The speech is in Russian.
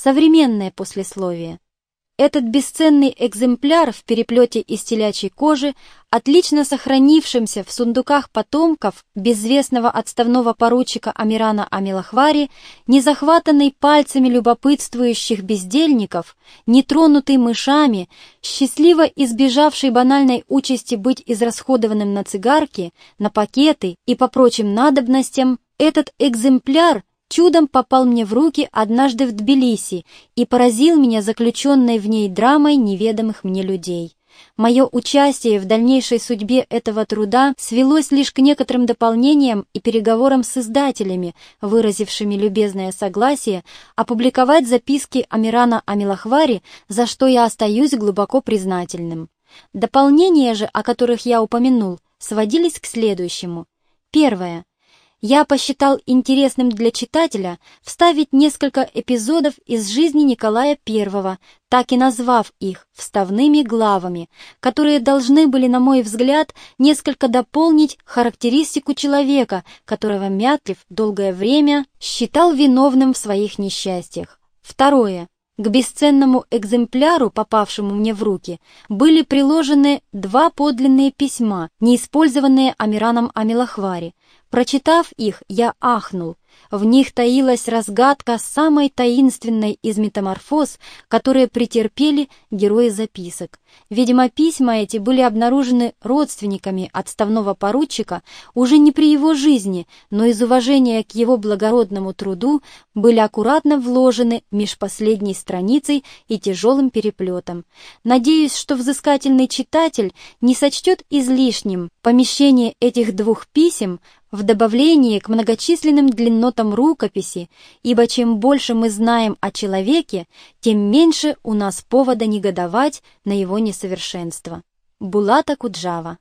Современное послесловие. Этот бесценный экземпляр в переплете из телячьей кожи, отлично сохранившимся в сундуках потомков безвестного отставного поручика Амирана Амилахвари, не захватанный пальцами любопытствующих бездельников, не тронутый мышами, счастливо избежавший банальной участи быть израсходованным на цигарки, на пакеты и по прочим надобностям, этот экземпляр чудом попал мне в руки однажды в Тбилиси и поразил меня заключенной в ней драмой неведомых мне людей. Мое участие в дальнейшей судьбе этого труда свелось лишь к некоторым дополнениям и переговорам с издателями, выразившими любезное согласие опубликовать записки Амирана Амилахвари, за что я остаюсь глубоко признательным. Дополнения же, о которых я упомянул, сводились к следующему. Первое я посчитал интересным для читателя вставить несколько эпизодов из жизни Николая I, так и назвав их вставными главами, которые должны были, на мой взгляд, несколько дополнить характеристику человека, которого Мятлев долгое время считал виновным в своих несчастьях. Второе. К бесценному экземпляру, попавшему мне в руки, были приложены два подлинные письма, неиспользованные Амираном Амилахвари, Прочитав их, я ахнул. В них таилась разгадка самой таинственной из метаморфоз, которые претерпели герои записок. Видимо, письма эти были обнаружены родственниками отставного поручика уже не при его жизни, но из уважения к его благородному труду были аккуратно вложены меж последней страницей и тяжелым переплетом. Надеюсь, что взыскательный читатель не сочтет излишним помещение этих двух писем в добавлении к многочисленным длиннотам рукописи, ибо чем больше мы знаем о человеке, тем меньше у нас повода негодовать на его несовершенство. Булата Куджава